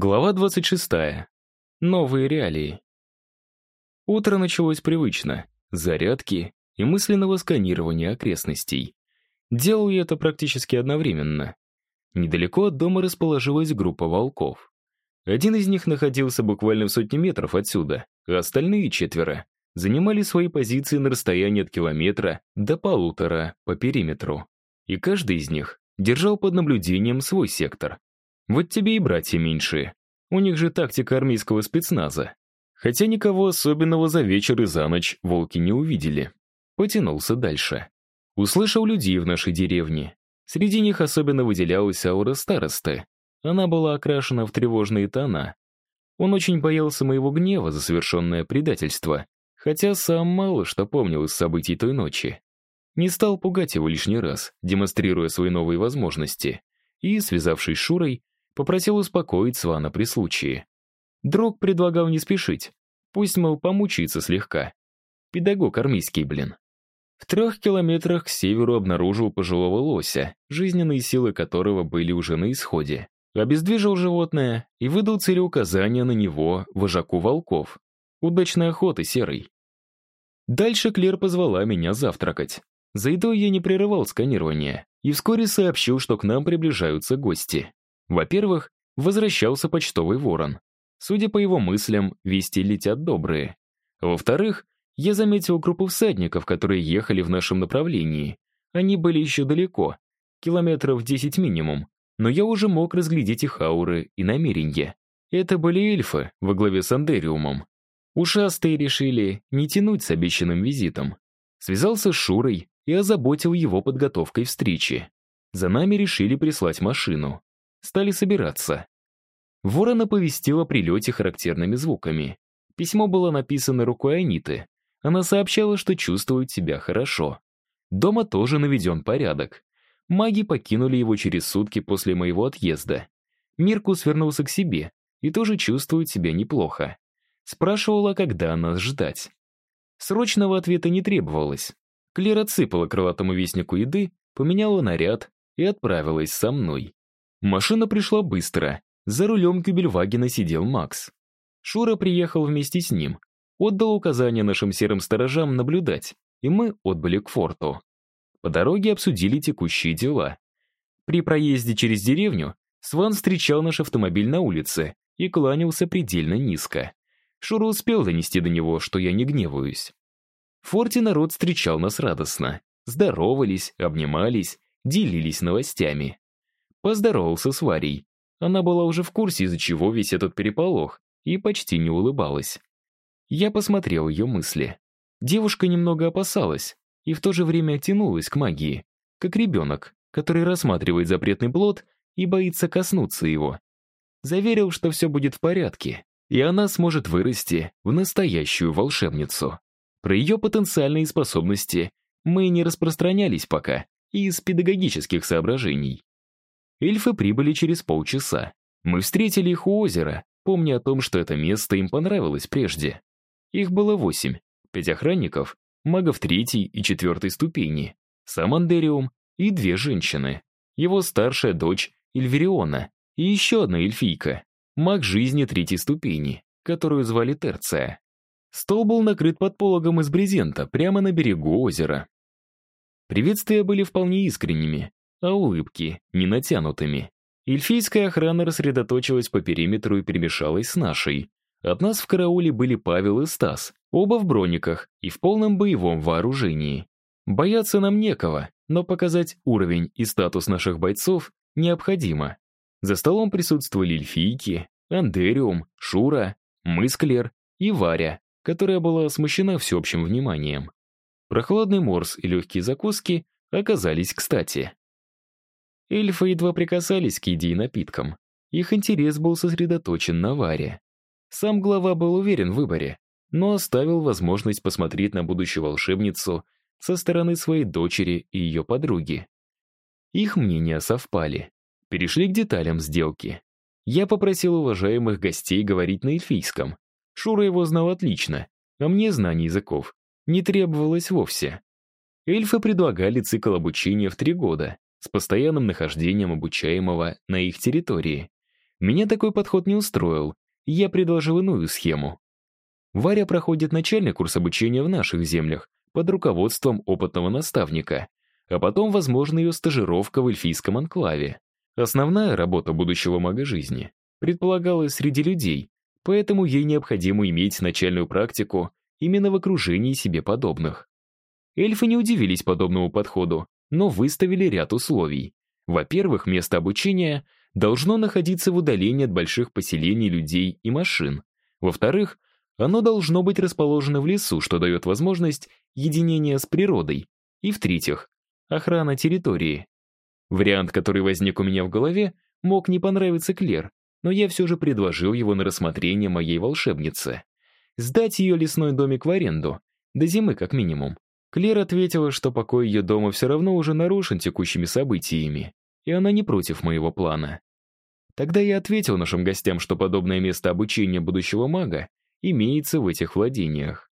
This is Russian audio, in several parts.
Глава 26. Новые реалии. Утро началось привычно. Зарядки и мысленного сканирования окрестностей. Делал я это практически одновременно. Недалеко от дома расположилась группа волков. Один из них находился буквально в сотне метров отсюда, а остальные четверо занимали свои позиции на расстоянии от километра до полутора по периметру. И каждый из них держал под наблюдением свой сектор. Вот тебе и братья меньшие. У них же тактика армейского спецназа. Хотя никого особенного за вечер и за ночь волки не увидели. Потянулся дальше. Услышал людей в нашей деревне. Среди них особенно выделялась аура старосты. Она была окрашена в тревожные тона. Он очень боялся моего гнева за совершенное предательство, хотя сам мало что помнил из событий той ночи. Не стал пугать его лишний раз, демонстрируя свои новые возможности, и, связавшись с Шурой, Попросил успокоить Свана при случае. Друг предлагал не спешить. Пусть, мол, помучается слегка. Педагог армейский, блин. В трех километрах к северу обнаружил пожилого лося, жизненные силы которого были уже на исходе. Обездвижил животное и выдал целеуказания на него, вожаку волков. Удачной охоты, Серый. Дальше Клер позвала меня завтракать. За едой я не прерывал сканирование и вскоре сообщил, что к нам приближаются гости. Во-первых, возвращался почтовый ворон. Судя по его мыслям, вести летят добрые. Во-вторых, я заметил группу всадников, которые ехали в нашем направлении. Они были еще далеко, километров 10 минимум, но я уже мог разглядеть их ауры и намерения. Это были эльфы во главе с Андериумом. Ушастые решили не тянуть с обещанным визитом. Связался с Шурой и озаботил его подготовкой встречи. За нами решили прислать машину стали собираться. Ворон оповестил о прилете характерными звуками. Письмо было написано рукой Аниты. Она сообщала, что чувствует себя хорошо. Дома тоже наведен порядок. Маги покинули его через сутки после моего отъезда. Миркус вернулся к себе и тоже чувствует себя неплохо. Спрашивала, когда нас ждать. Срочного ответа не требовалось. Клер отсыпала крылатому вестнику еды, поменяла наряд и отправилась со мной. Машина пришла быстро. За рулем Кюбельвагена сидел Макс. Шура приехал вместе с ним. Отдал указание нашим серым сторожам наблюдать, и мы отбыли к форту. По дороге обсудили текущие дела. При проезде через деревню Сван встречал наш автомобиль на улице и кланялся предельно низко. Шура успел донести до него, что я не гневаюсь. В форте народ встречал нас радостно. Здоровались, обнимались, делились новостями. Поздоровался с Варей. Она была уже в курсе, из-за чего весь этот переполох, и почти не улыбалась. Я посмотрел ее мысли. Девушка немного опасалась и в то же время тянулась к магии, как ребенок, который рассматривает запретный плод и боится коснуться его. Заверил, что все будет в порядке, и она сможет вырасти в настоящую волшебницу. Про ее потенциальные способности мы не распространялись пока, из педагогических соображений. Эльфы прибыли через полчаса. Мы встретили их у озера, помня о том, что это место им понравилось прежде. Их было восемь. Пять охранников, магов третьей и четвертой ступени, сам Андериум и две женщины. Его старшая дочь Эльвериона и еще одна эльфийка, маг жизни третьей ступени, которую звали Терция. Стол был накрыт под пологом из брезента прямо на берегу озера. Приветствия были вполне искренними, а улыбки не натянутыми. Эльфийская охрана рассредоточилась по периметру и перемешалась с нашей. От нас в карауле были Павел и Стас, оба в брониках и в полном боевом вооружении. Бояться нам некого, но показать уровень и статус наших бойцов необходимо. За столом присутствовали эльфийки, Андериум, Шура, Мысклер и Варя, которая была смущена всеобщим вниманием. Прохладный морс и легкие закуски оказались кстати. Эльфы едва прикасались к еде и напиткам. Их интерес был сосредоточен на Варе. Сам глава был уверен в выборе, но оставил возможность посмотреть на будущую волшебницу со стороны своей дочери и ее подруги. Их мнения совпали. Перешли к деталям сделки. Я попросил уважаемых гостей говорить на эльфийском. Шура его знал отлично, а мне знаний языков не требовалось вовсе. Эльфы предлагали цикл обучения в три года, с постоянным нахождением обучаемого на их территории. Меня такой подход не устроил, я предложил иную схему. Варя проходит начальный курс обучения в наших землях под руководством опытного наставника, а потом, возможно, ее стажировка в эльфийском анклаве. Основная работа будущего мага жизни предполагалась среди людей, поэтому ей необходимо иметь начальную практику именно в окружении себе подобных. Эльфы не удивились подобному подходу, но выставили ряд условий. Во-первых, место обучения должно находиться в удалении от больших поселений людей и машин. Во-вторых, оно должно быть расположено в лесу, что дает возможность единения с природой. И в-третьих, охрана территории. Вариант, который возник у меня в голове, мог не понравиться Клер, но я все же предложил его на рассмотрение моей волшебнице. Сдать ее лесной домик в аренду, до зимы как минимум. Клер ответила, что покой ее дома все равно уже нарушен текущими событиями, и она не против моего плана. Тогда я ответил нашим гостям, что подобное место обучения будущего мага имеется в этих владениях.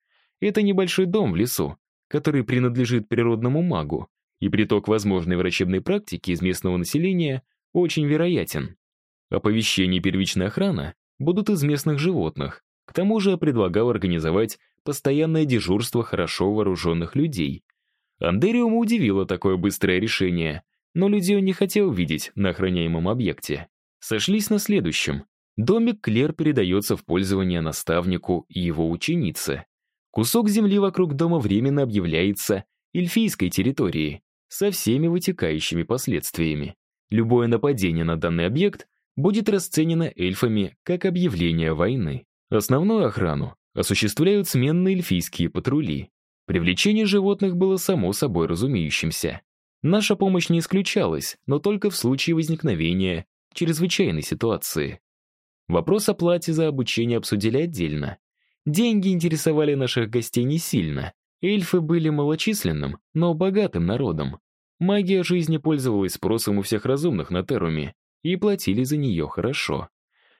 Это небольшой дом в лесу, который принадлежит природному магу, и приток возможной врачебной практики из местного населения очень вероятен. Оповещение и первичная охрана будут из местных животных. К тому же я предлагал организовать постоянное дежурство хорошо вооруженных людей. Андериума удивило такое быстрое решение, но людей он не хотел видеть на охраняемом объекте. Сошлись на следующем. Домик Клер передается в пользование наставнику и его ученице. Кусок земли вокруг дома временно объявляется эльфийской территорией, со всеми вытекающими последствиями. Любое нападение на данный объект будет расценено эльфами как объявление войны. Основную охрану осуществляют сменные эльфийские патрули. Привлечение животных было само собой разумеющимся. Наша помощь не исключалась, но только в случае возникновения чрезвычайной ситуации. Вопрос о плате за обучение обсудили отдельно. Деньги интересовали наших гостей не сильно. Эльфы были малочисленным, но богатым народом. Магия жизни пользовалась спросом у всех разумных на Теруме, и платили за нее хорошо.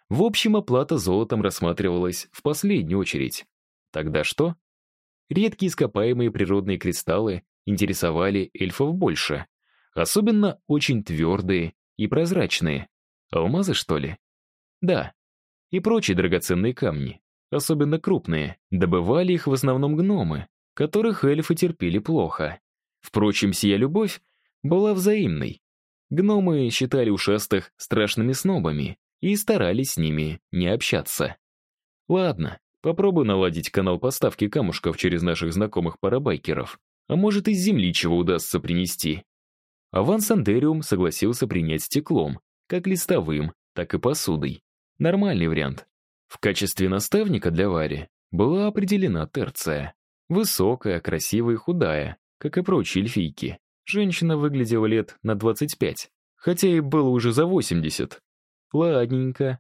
В общем, оплата золотом рассматривалась в последнюю очередь. Тогда что? Редкие ископаемые природные кристаллы интересовали эльфов больше. Особенно очень твердые и прозрачные. Алмазы, что ли? Да. И прочие драгоценные камни, особенно крупные, добывали их в основном гномы, которых эльфы терпели плохо. Впрочем, сия любовь была взаимной. Гномы считали ушастых страшными снобами и старались с ними не общаться. Ладно, попробую наладить канал поставки камушков через наших знакомых парабайкеров. А может, из земли чего удастся принести. Аванс Андериум согласился принять стеклом, как листовым, так и посудой. Нормальный вариант. В качестве наставника для Вари была определена Терция. Высокая, красивая и худая, как и прочие эльфийки. Женщина выглядела лет на 25, хотя и было уже за 80. Ладненько.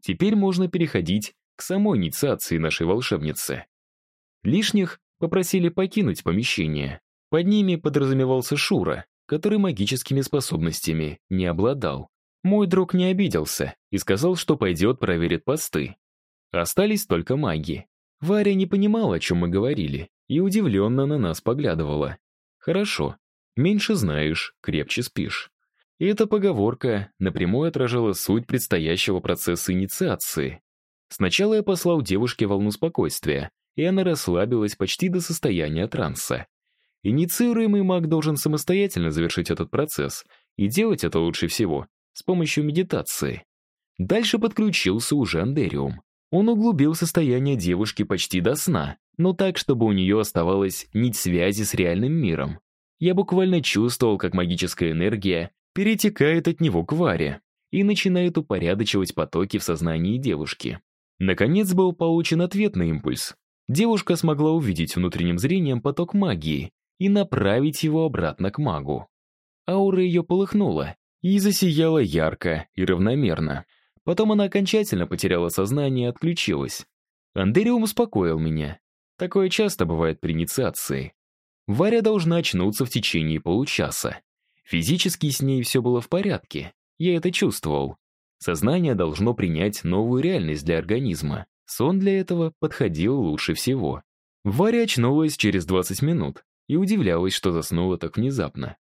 Теперь можно переходить к самой инициации нашей волшебницы. Лишних попросили покинуть помещение. Под ними подразумевался Шура, который магическими способностями не обладал. Мой друг не обиделся и сказал, что пойдет проверит посты. Остались только маги. Варя не понимала, о чем мы говорили, и удивленно на нас поглядывала. Хорошо, Меньше знаешь, крепче спишь. И эта поговорка напрямую отражала суть предстоящего процесса инициации. Сначала я послал девушке волну спокойствия, и она расслабилась почти до состояния транса. Инициируемый маг должен самостоятельно завершить этот процесс, и делать это лучше всего с помощью медитации. Дальше подключился уже Андериум. Он углубил состояние девушки почти до сна, но так, чтобы у нее оставалась нить связи с реальным миром я буквально чувствовал, как магическая энергия перетекает от него к Варе и начинает упорядочивать потоки в сознании девушки. Наконец был получен ответный импульс. Девушка смогла увидеть внутренним зрением поток магии и направить его обратно к магу. Аура ее полыхнула и засияла ярко и равномерно. Потом она окончательно потеряла сознание и отключилась. Андериум успокоил меня. Такое часто бывает при инициации. Варя должна очнуться в течение получаса. Физически с ней все было в порядке, я это чувствовал. Сознание должно принять новую реальность для организма. Сон для этого подходил лучше всего. Варя очнулась через 20 минут и удивлялась, что заснула так внезапно.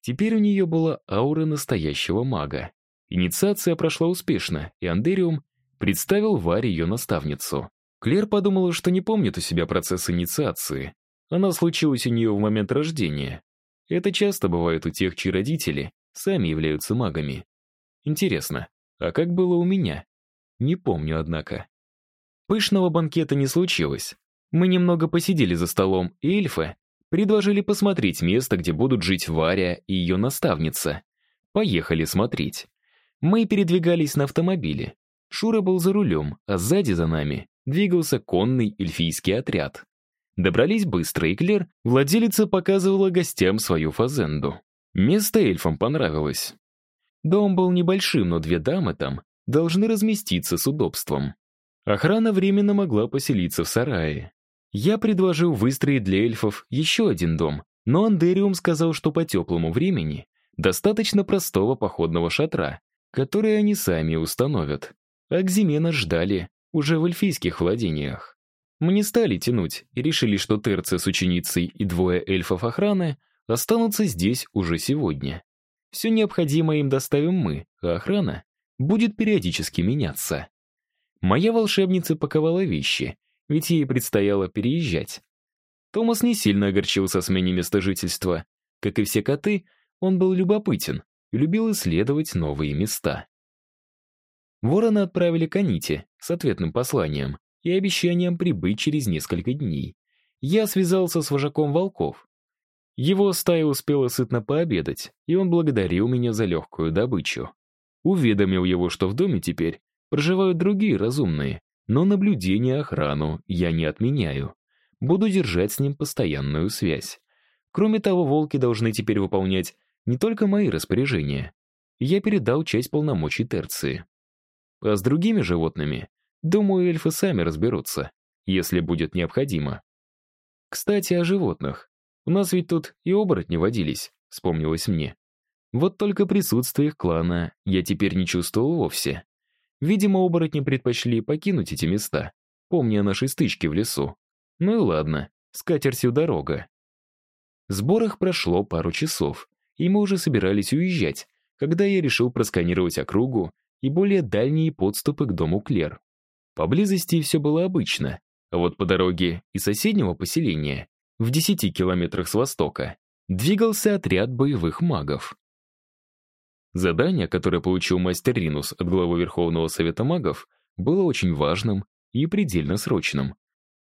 Теперь у нее была аура настоящего мага. Инициация прошла успешно, и Андериум представил Варе ее наставницу. Клер подумала, что не помнит у себя процесс инициации. Она случилась у нее в момент рождения. Это часто бывает у тех, чьи родители сами являются магами. Интересно, а как было у меня? Не помню, однако. Пышного банкета не случилось. Мы немного посидели за столом, и эльфы предложили посмотреть место, где будут жить Варя и ее наставница. Поехали смотреть. Мы передвигались на автомобиле. Шура был за рулем, а сзади за нами двигался конный эльфийский отряд. Добрались быстро, и Клер, владелица, показывала гостям свою фазенду. Место эльфам понравилось. Дом был небольшим, но две дамы там должны разместиться с удобством. Охрана временно могла поселиться в сарае. Я предложил выстроить для эльфов еще один дом, но Андериум сказал, что по теплому времени достаточно простого походного шатра, который они сами установят. А к зиме нас ждали уже в эльфийских владениях. Мы не стали тянуть и решили, что Терция с ученицей и двое эльфов охраны останутся здесь уже сегодня. Все необходимое им доставим мы, а охрана будет периодически меняться. Моя волшебница паковала вещи, ведь ей предстояло переезжать. Томас не сильно огорчился смене места жительства. Как и все коты, он был любопытен и любил исследовать новые места. Ворона отправили к Аните с ответным посланием и обещанием прибыть через несколько дней. Я связался с вожаком волков. Его стая успела сытно пообедать, и он благодарил меня за легкую добычу. Уведомил его, что в доме теперь проживают другие разумные, но наблюдение охрану я не отменяю. Буду держать с ним постоянную связь. Кроме того, волки должны теперь выполнять не только мои распоряжения. Я передал часть полномочий Терции. А с другими животными Думаю, эльфы сами разберутся, если будет необходимо. Кстати, о животных. У нас ведь тут и оборотни водились, вспомнилось мне. Вот только присутствие их клана я теперь не чувствовал вовсе. Видимо, оборотни предпочли покинуть эти места, помня о нашей стычке в лесу. Ну и ладно, с катертью дорога. Сбор их прошло пару часов, и мы уже собирались уезжать, когда я решил просканировать округу и более дальние подступы к дому Клер. Поблизости все было обычно, а вот по дороге из соседнего поселения, в 10 километрах с востока, двигался отряд боевых магов. Задание, которое получил мастер Ринус от главы Верховного Совета магов, было очень важным и предельно срочным.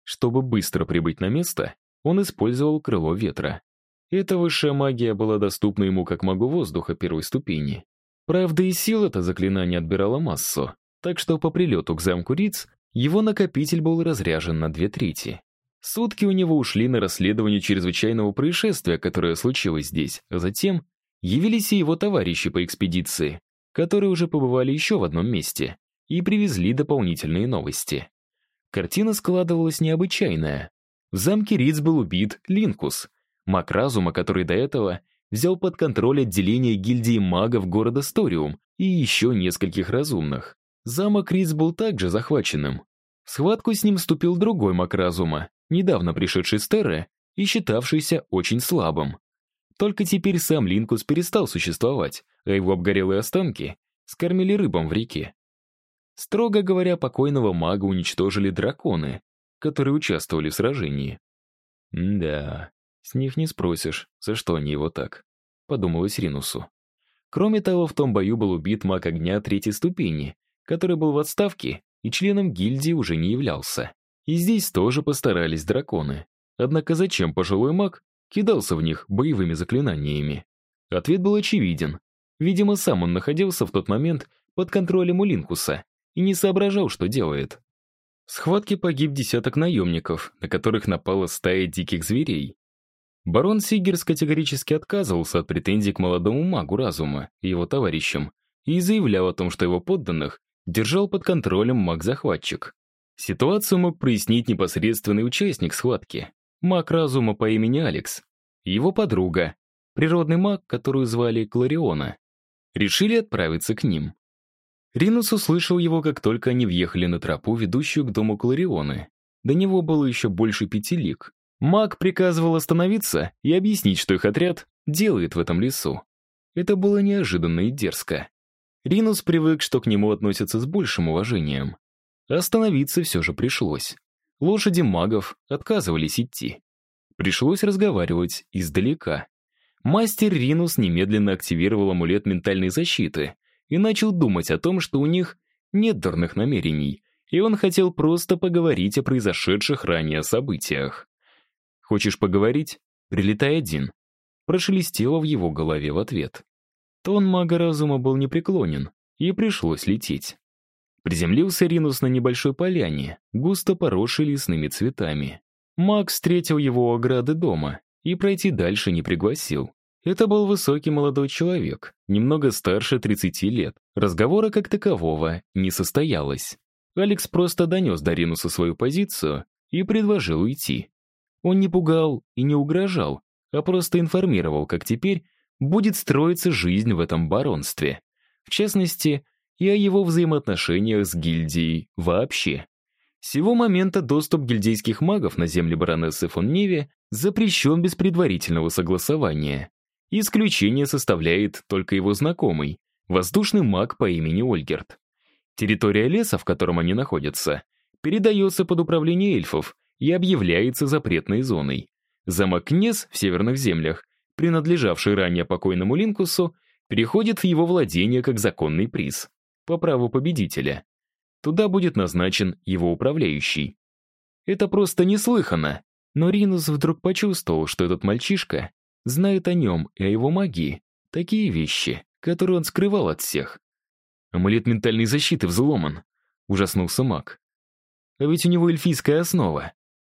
Чтобы быстро прибыть на место, он использовал крыло ветра. Эта высшая магия была доступна ему как магу воздуха первой ступени. Правда, и сил это заклинание отбирало массу, так что по прилету к замку Риц его накопитель был разряжен на две трети. Сутки у него ушли на расследование чрезвычайного происшествия, которое случилось здесь, а затем явились и его товарищи по экспедиции, которые уже побывали еще в одном месте и привезли дополнительные новости. Картина складывалась необычайная. В замке Риц был убит Линкус, маг разума, который до этого взял под контроль отделение гильдии магов города Сториум и еще нескольких разумных. Замок Риц был также захваченным. В схватку с ним вступил другой маг разума, недавно пришедший с Терры и считавшийся очень слабым. Только теперь сам Линкус перестал существовать, а его обгорелые останки скормили рыбам в реке. Строго говоря, покойного мага уничтожили драконы, которые участвовали в сражении. «Да, с них не спросишь, за что они его так», — подумалось Ринусу. Кроме того, в том бою был убит маг огня третьей ступени, который был в отставке и членом гильдии уже не являлся. И здесь тоже постарались драконы. Однако зачем пожилой маг кидался в них боевыми заклинаниями? Ответ был очевиден. Видимо, сам он находился в тот момент под контролем у Линкуса и не соображал, что делает. В схватке погиб десяток наемников, на которых напала стая диких зверей. Барон Сигерс категорически отказывался от претензий к молодому магу разума и его товарищам и заявлял о том, что его подданных держал под контролем маг-захватчик. Ситуацию мог прояснить непосредственный участник схватки, маг разума по имени Алекс, его подруга, природный маг, которую звали Клариона. Решили отправиться к ним. Ринус услышал его, как только они въехали на тропу, ведущую к дому Кларионы. До него было еще больше пяти лиг. Маг приказывал остановиться и объяснить, что их отряд делает в этом лесу. Это было неожиданно и дерзко. Ринус привык, что к нему относятся с большим уважением. Остановиться все же пришлось. Лошади магов отказывались идти. Пришлось разговаривать издалека. Мастер Ринус немедленно активировал амулет ментальной защиты и начал думать о том, что у них нет дурных намерений, и он хотел просто поговорить о произошедших ранее событиях. «Хочешь поговорить? Прилетай один», прошелестело в его голове в ответ. Тон мага разума был непреклонен, и пришлось лететь. Приземлился Ринус на небольшой поляне, густо поросшей лесными цветами. Маг встретил его у ограды дома и пройти дальше не пригласил. Это был высокий молодой человек, немного старше 30 лет. Разговора как такового не состоялось. Алекс просто донес до Ринуса свою позицию и предложил уйти. Он не пугал и не угрожал, а просто информировал, как теперь будет строиться жизнь в этом баронстве. В частности, и о его взаимоотношениях с гильдией вообще. С сего момента доступ гильдейских магов на земли баронессы фон Неве запрещен без предварительного согласования. Исключение составляет только его знакомый, воздушный маг по имени Ольгерт. Территория леса, в котором они находятся, передается под управление эльфов и объявляется запретной зоной. Замок Кнес в северных землях, принадлежавший ранее покойному Линкусу, переходит в его владение как законный приз, по праву победителя. Туда будет назначен его управляющий. Это просто неслыханно, но Ринус вдруг почувствовал, что этот мальчишка знает о нем и о его магии такие вещи, которые он скрывал от всех. Амулет ментальной защиты взломан, ужаснулся маг. А ведь у него эльфийская основа.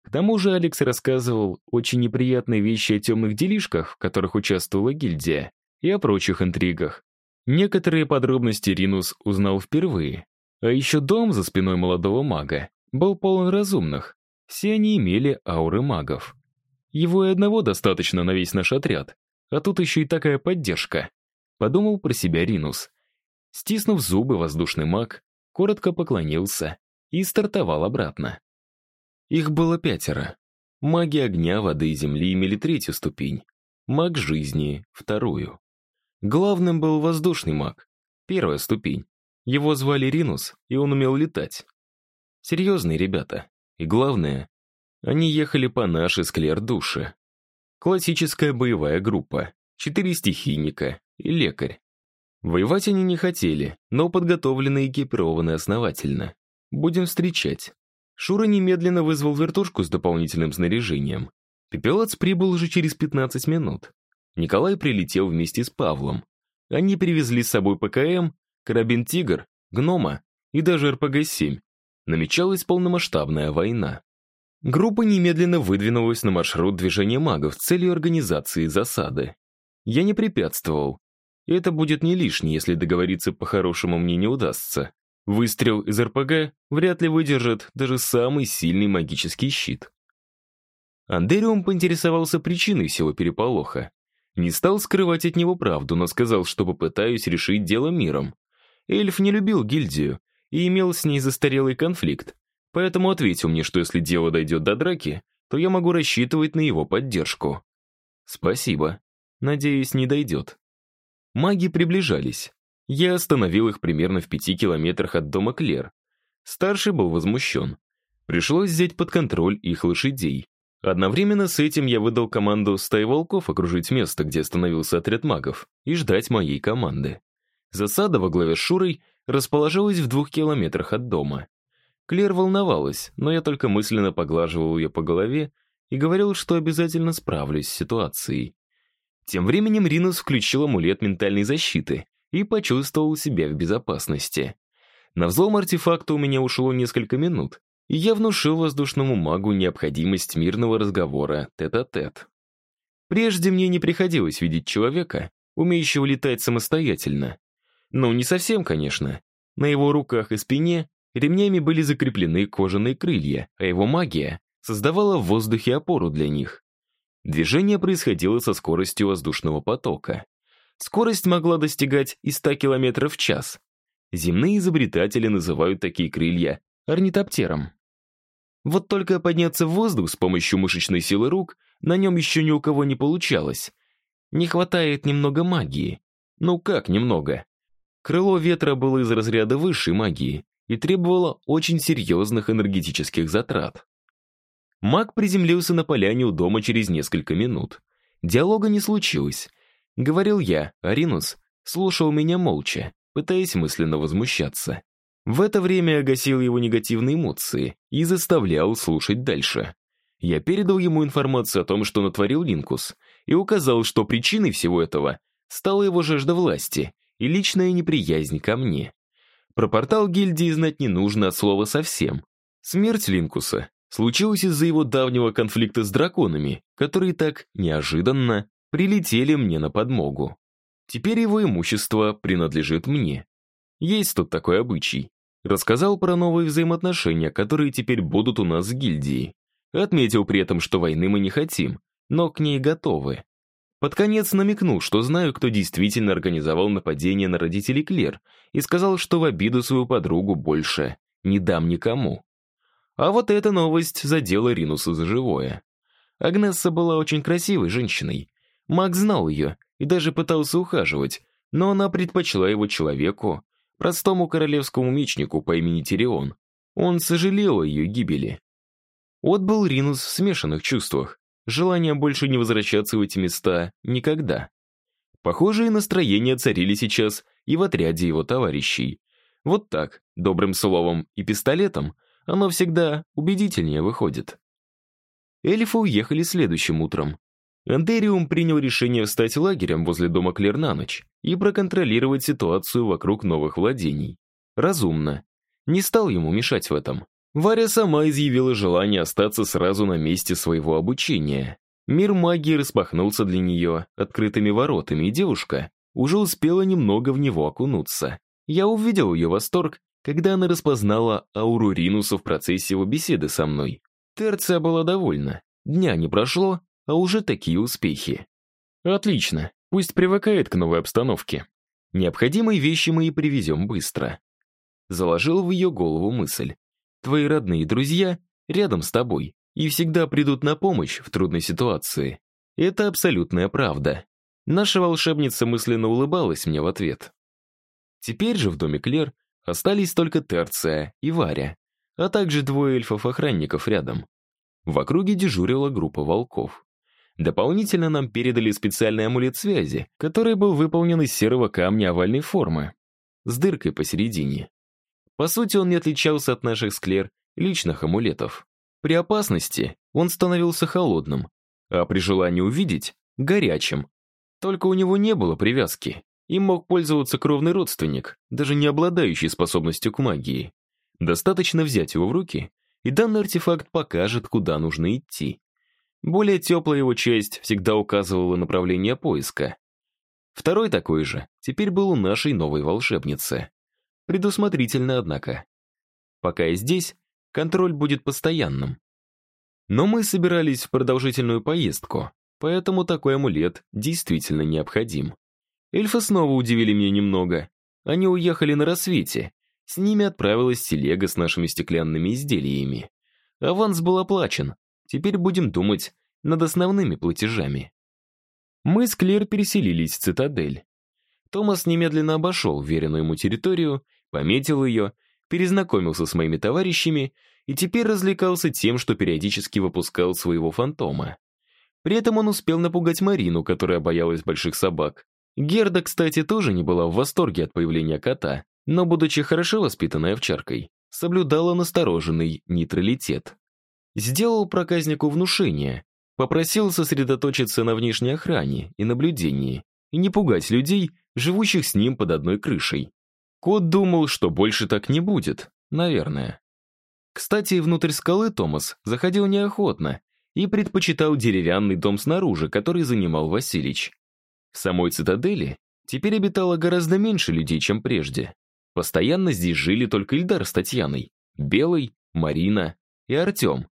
К тому же Алекс рассказывал очень неприятные вещи о темных делишках, в которых участвовала гильдия, и о прочих интригах. Некоторые подробности Ринус узнал впервые. А еще дом за спиной молодого мага был полон разумных. Все они имели ауры магов. Его и одного достаточно на весь наш отряд, а тут еще и такая поддержка. Подумал про себя Ринус. Стиснув зубы, воздушный маг коротко поклонился и стартовал обратно. Их было пятеро. Маги огня, воды и земли имели третью ступень. Маг жизни — вторую. Главным был воздушный маг. Первая ступень. Его звали Ринус, и он умел летать. Серьезные ребята. И главное, они ехали по нашей склер-душе. Классическая боевая группа. Четыре стихийника и лекарь. Воевать они не хотели, но подготовлены и экипированы основательно. Будем встречать. Шура немедленно вызвал вертушку с дополнительным снаряжением. Пепелац прибыл уже через 15 минут. Николай прилетел вместе с Павлом. Они привезли с собой ПКМ, карабин «Тигр», гнома и даже РПГ-7. Намечалась полномасштабная война. Группа немедленно выдвинулась на маршрут движения магов с целью организации засады. Я не препятствовал. Это будет не лишнее, если договориться по-хорошему мне не удастся. Выстрел из РПГ вряд ли выдержит даже самый сильный магический щит. Андериум поинтересовался причиной всего переполоха. Не стал скрывать от него правду, но сказал, что попытаюсь решить дело миром. Эльф не любил гильдию и имел с ней застарелый конфликт, поэтому ответил мне, что если дело дойдет до драки, то я могу рассчитывать на его поддержку. Спасибо. Надеюсь, не дойдет. Маги приближались. Я остановил их примерно в пяти километрах от дома Клер. Старший был возмущен. Пришлось взять под контроль их лошадей. Одновременно с этим я выдал команду стаи волков окружить место, где остановился отряд магов, и ждать моей команды. Засада во главе с Шурой расположилась в двух километрах от дома. Клер волновалась, но я только мысленно поглаживал ее по голове и говорил, что обязательно справлюсь с ситуацией. Тем временем Ринус включил амулет ментальной защиты и почувствовал себя в безопасности. На взлом артефакта у меня ушло несколько минут, и я внушил воздушному магу необходимость мирного разговора тет-а-тет. -тет. Прежде мне не приходилось видеть человека, умеющего летать самостоятельно. Ну, не совсем, конечно. На его руках и спине ремнями были закреплены кожаные крылья, а его магия создавала в воздухе опору для них. Движение происходило со скоростью воздушного потока. Скорость могла достигать и 100 км в час. Земные изобретатели называют такие крылья орнитоптером. Вот только подняться в воздух с помощью мышечной силы рук на нем еще ни у кого не получалось. Не хватает немного магии. Ну как немного? Крыло ветра было из разряда высшей магии и требовало очень серьезных энергетических затрат. Маг приземлился на поляне у дома через несколько минут. Диалога не случилось. Говорил я, Аринус слушал меня молча, пытаясь мысленно возмущаться. В это время я гасил его негативные эмоции и заставлял слушать дальше. Я передал ему информацию о том, что натворил Линкус, и указал, что причиной всего этого стала его жажда власти и личная неприязнь ко мне. Про портал гильдии знать не нужно от слова совсем. Смерть Линкуса случилась из-за его давнего конфликта с драконами, которые так неожиданно прилетели мне на подмогу. Теперь его имущество принадлежит мне. Есть тут такой обычай. Рассказал про новые взаимоотношения, которые теперь будут у нас в гильдии. Отметил при этом, что войны мы не хотим, но к ней готовы. Под конец намекнул, что знаю, кто действительно организовал нападение на родителей Клер, и сказал, что в обиду свою подругу больше не дам никому. А вот эта новость задела Ринуса за живое. Агнесса была очень красивой женщиной. Маг знал ее и даже пытался ухаживать, но она предпочла его человеку, простому королевскому мечнику по имени Тирион. Он сожалел о ее гибели. Отбыл Ринус в смешанных чувствах. Желание больше не возвращаться в эти места никогда. Похожие настроения царили сейчас и в отряде его товарищей. Вот так, добрым словом и пистолетом, оно всегда убедительнее выходит. Эльфы уехали следующим утром. Андериум принял решение встать лагерем возле дома Клер на ночь и проконтролировать ситуацию вокруг новых владений. Разумно. Не стал ему мешать в этом. Варя сама изъявила желание остаться сразу на месте своего обучения. Мир магии распахнулся для нее открытыми воротами, и девушка уже успела немного в него окунуться. Я увидел ее восторг, когда она распознала ауру Ринуса в процессе его беседы со мной. Терция была довольна. Дня не прошло, а уже такие успехи. Отлично, пусть привыкает к новой обстановке. Необходимые вещи мы и привезем быстро. Заложил в ее голову мысль. Твои родные друзья рядом с тобой и всегда придут на помощь в трудной ситуации. Это абсолютная правда. Наша волшебница мысленно улыбалась мне в ответ. Теперь же в доме Клер остались только Терция и Варя, а также двое эльфов-охранников рядом. В округе дежурила группа волков. Дополнительно нам передали специальный амулет связи, который был выполнен из серого камня овальной формы, с дыркой посередине. По сути, он не отличался от наших склер личных амулетов. При опасности он становился холодным, а при желании увидеть — горячим. Только у него не было привязки. Им мог пользоваться кровный родственник, даже не обладающий способностью к магии. Достаточно взять его в руки, и данный артефакт покажет, куда нужно идти. Более теплая его часть всегда указывала направление поиска. Второй такой же теперь был у нашей новой волшебницы. Предусмотрительно, однако. Пока я здесь, контроль будет постоянным. Но мы собирались в продолжительную поездку, поэтому такой амулет действительно необходим. Эльфы снова удивили меня немного. Они уехали на рассвете. С ними отправилась телега с нашими стеклянными изделиями. Аванс был оплачен. Теперь будем думать над основными платежами. Мы с Клер переселились в цитадель. Томас немедленно обошел веренную ему территорию пометил ее, перезнакомился с моими товарищами и теперь развлекался тем, что периодически выпускал своего фантома. При этом он успел напугать Марину, которая боялась больших собак. Герда, кстати, тоже не была в восторге от появления кота, но, будучи хорошо воспитанной овчаркой, соблюдала настороженный нейтралитет. Сделал проказнику внушение, попросил сосредоточиться на внешней охране и наблюдении и не пугать людей, живущих с ним под одной крышей. Кот думал, что больше так не будет, наверное. Кстати, внутрь скалы Томас заходил неохотно и предпочитал деревянный дом снаружи, который занимал Василич. В самой цитадели теперь обитало гораздо меньше людей, чем прежде. Постоянно здесь жили только Ильдар с Татьяной, Белый, Марина и Артем.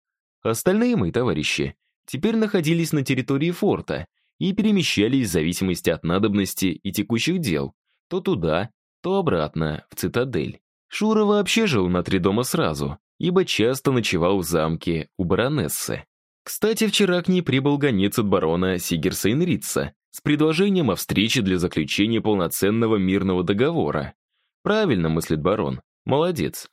Остальные мои товарищи теперь находились на территории форта и перемещались в зависимости от надобности и текущих дел, то туда, то обратно, в цитадель. Шура вообще жил на три дома сразу, ибо часто ночевал в замке у баронессы. Кстати, вчера к ней прибыл гонец от барона Сигерса Инрица с предложением о встрече для заключения полноценного мирного договора. Правильно мыслит барон. Молодец.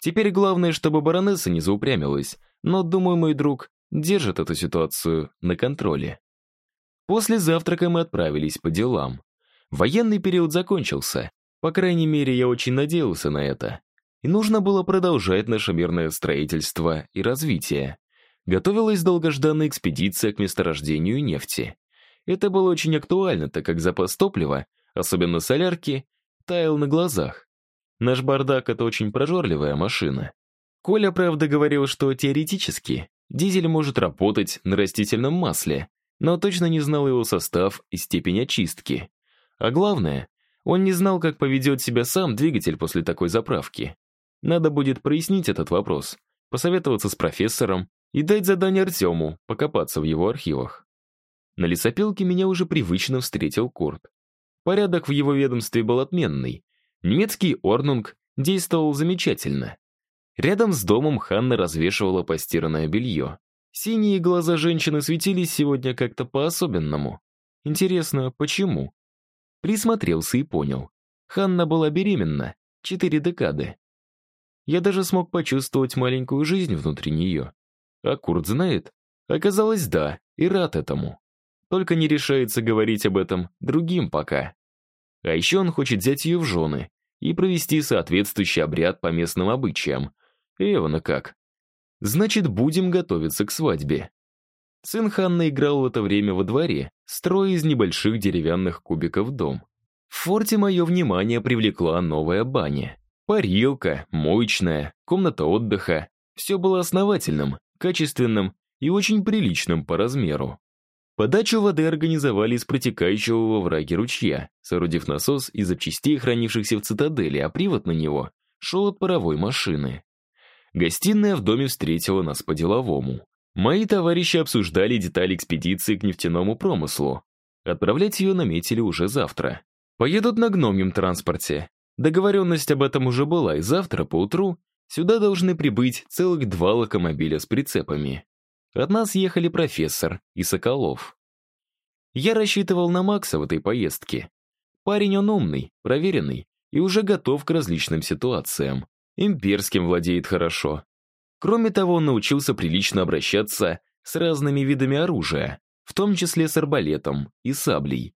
Теперь главное, чтобы баронесса не заупрямилась, но, думаю, мой друг держит эту ситуацию на контроле. После завтрака мы отправились по делам. Военный период закончился. По крайней мере, я очень надеялся на это. И нужно было продолжать наше мирное строительство и развитие. Готовилась долгожданная экспедиция к месторождению нефти. Это было очень актуально, так как запас топлива, особенно солярки, таял на глазах. Наш бардак — это очень прожорливая машина. Коля, правда, говорил, что теоретически дизель может работать на растительном масле, но точно не знал его состав и степень очистки. А главное, он не знал, как поведет себя сам двигатель после такой заправки. Надо будет прояснить этот вопрос, посоветоваться с профессором и дать задание Артему покопаться в его архивах. На лесопилке меня уже привычно встретил Курт. Порядок в его ведомстве был отменный. Немецкий орнунг действовал замечательно. Рядом с домом Ханна развешивала постиранное белье. Синие глаза женщины светились сегодня как-то по-особенному. Интересно, почему? Присмотрелся и понял. Ханна была беременна, четыре декады. Я даже смог почувствовать маленькую жизнь внутри нее. А Курт знает? Оказалось, да, и рад этому. Только не решается говорить об этом другим пока. А еще он хочет взять ее в жены и провести соответствующий обряд по местным обычаям, Эвана как? Значит, будем готовиться к свадьбе. Сын Ханны играл в это время во дворе, строя из небольших деревянных кубиков дом. В форте мое внимание привлекла новая баня. Парилка, моечная, комната отдыха. Все было основательным, качественным и очень приличным по размеру. Подачу воды организовали из протекающего во враге ручья, соорудив насос из запчастей, хранившихся в цитадели, а привод на него шел от паровой машины. Гостиная в доме встретила нас по-деловому. Мои товарищи обсуждали детали экспедиции к нефтяному промыслу. Отправлять ее наметили уже завтра. Поедут на гномьем транспорте. Договоренность об этом уже была, и завтра поутру сюда должны прибыть целых два локомобиля с прицепами. От нас ехали профессор и Соколов. Я рассчитывал на Макса в этой поездке. Парень он умный, проверенный и уже готов к различным ситуациям. Имперским владеет хорошо. Кроме того, он научился прилично обращаться с разными видами оружия, в том числе с арбалетом и саблей.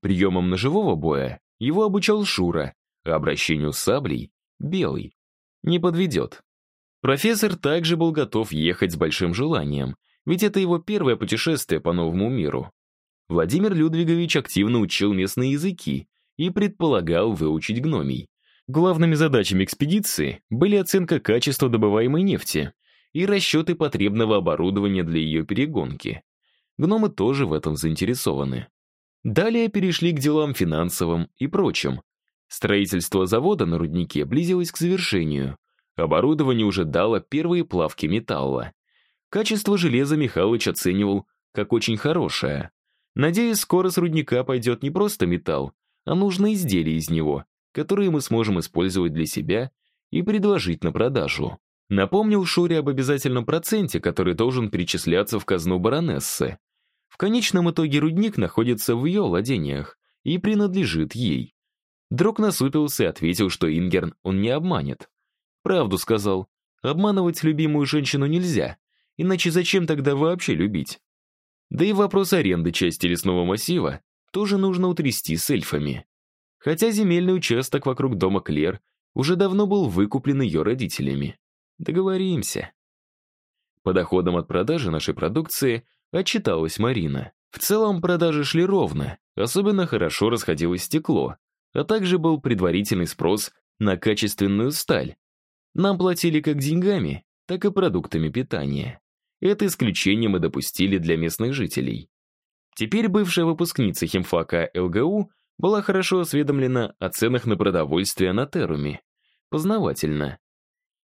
Приемом ножевого боя его обучал Шура, а обращению с саблей — Белый. Не подведет. Профессор также был готов ехать с большим желанием, ведь это его первое путешествие по новому миру. Владимир Людвигович активно учил местные языки и предполагал выучить гномий. Главными задачами экспедиции были оценка качества добываемой нефти и расчеты потребного оборудования для ее перегонки. Гномы тоже в этом заинтересованы. Далее перешли к делам финансовым и прочим. Строительство завода на руднике близилось к завершению. Оборудование уже дало первые плавки металла. Качество железа Михалыч оценивал как очень хорошее. Надеюсь, скоро с рудника пойдет не просто металл, а нужные изделия из него, которые мы сможем использовать для себя и предложить на продажу. Напомнил Шуре об обязательном проценте, который должен перечисляться в казну баронессы. В конечном итоге рудник находится в ее владениях и принадлежит ей. Друг насупился и ответил, что Ингерн он не обманет. Правду сказал. Обманывать любимую женщину нельзя, иначе зачем тогда вообще любить? Да и вопрос аренды части лесного массива тоже нужно утрясти с эльфами хотя земельный участок вокруг дома Клер уже давно был выкуплен ее родителями. Договоримся. По доходам от продажи нашей продукции отчиталась Марина. В целом продажи шли ровно, особенно хорошо расходилось стекло, а также был предварительный спрос на качественную сталь. Нам платили как деньгами, так и продуктами питания. Это исключение мы допустили для местных жителей. Теперь бывшая выпускница химфака ЛГУ была хорошо осведомлена о ценах на продовольствие на Теруме. Познавательно.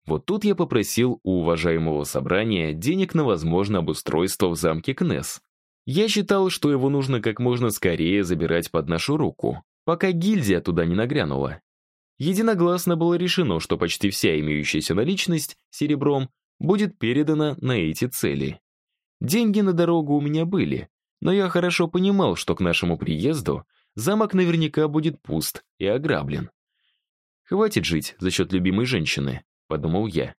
Вот тут я попросил у уважаемого собрания денег на возможное обустройство в замке Кнесс. Я считал, что его нужно как можно скорее забирать под нашу руку, пока гильдия туда не нагрянула. Единогласно было решено, что почти вся имеющаяся наличность серебром будет передана на эти цели. Деньги на дорогу у меня были, но я хорошо понимал, что к нашему приезду замок наверняка будет пуст и ограблен. Хватит жить за счет любимой женщины, подумал я.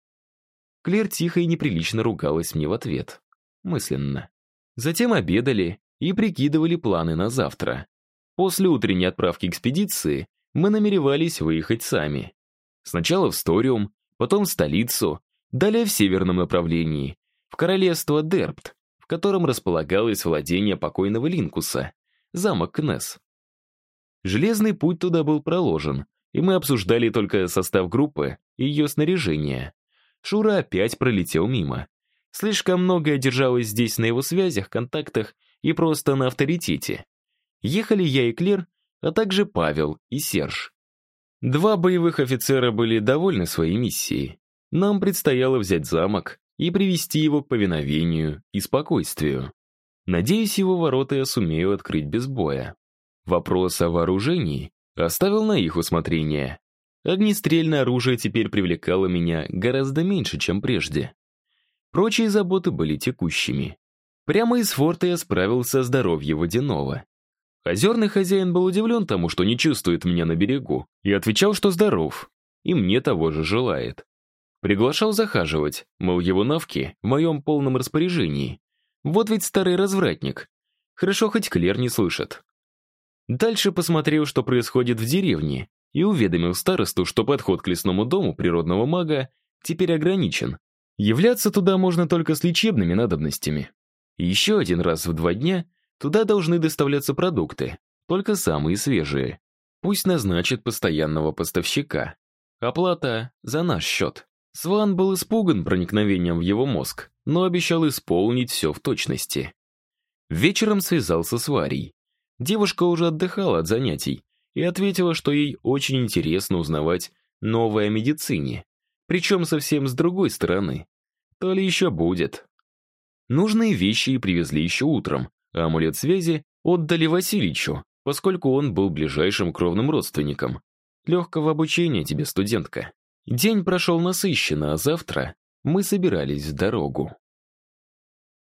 Клер тихо и неприлично ругалась мне в ответ. Мысленно. Затем обедали и прикидывали планы на завтра. После утренней отправки экспедиции мы намеревались выехать сами. Сначала в Сториум, потом в столицу, далее в северном направлении, в королевство Дерпт, в котором располагалось владение покойного Линкуса, замок Кнесс. Железный путь туда был проложен, и мы обсуждали только состав группы и ее снаряжение. Шура опять пролетел мимо. Слишком многое держалось здесь на его связях, контактах и просто на авторитете. Ехали я и Клер, а также Павел и Серж. Два боевых офицера были довольны своей миссией. Нам предстояло взять замок и привести его к повиновению и спокойствию. Надеюсь, его ворота я сумею открыть без боя. Вопрос о вооружении оставил на их усмотрение. Огнестрельное оружие теперь привлекало меня гораздо меньше, чем прежде. Прочие заботы были текущими. Прямо из форта я справился с здоровьем водяного. Озерный хозяин был удивлен тому, что не чувствует меня на берегу, и отвечал, что здоров, и мне того же желает. Приглашал захаживать, мол, его навки в моем полном распоряжении. Вот ведь старый развратник. Хорошо, хоть Клер не слышит. Дальше посмотрел, что происходит в деревне, и уведомил старосту, что подход к лесному дому природного мага теперь ограничен. Являться туда можно только с лечебными надобностями. И еще один раз в два дня туда должны доставляться продукты, только самые свежие. Пусть назначит постоянного поставщика. Оплата за наш счет. Сван был испуган проникновением в его мозг, но обещал исполнить все в точности. Вечером связался с Варей. Девушка уже отдыхала от занятий и ответила, что ей очень интересно узнавать новое о медицине, причем совсем с другой стороны. То ли еще будет. Нужные вещи и привезли еще утром, а амулет связи отдали Васильичу, поскольку он был ближайшим кровным родственником. Легкого обучения тебе, студентка. День прошел насыщенно, а завтра мы собирались в дорогу.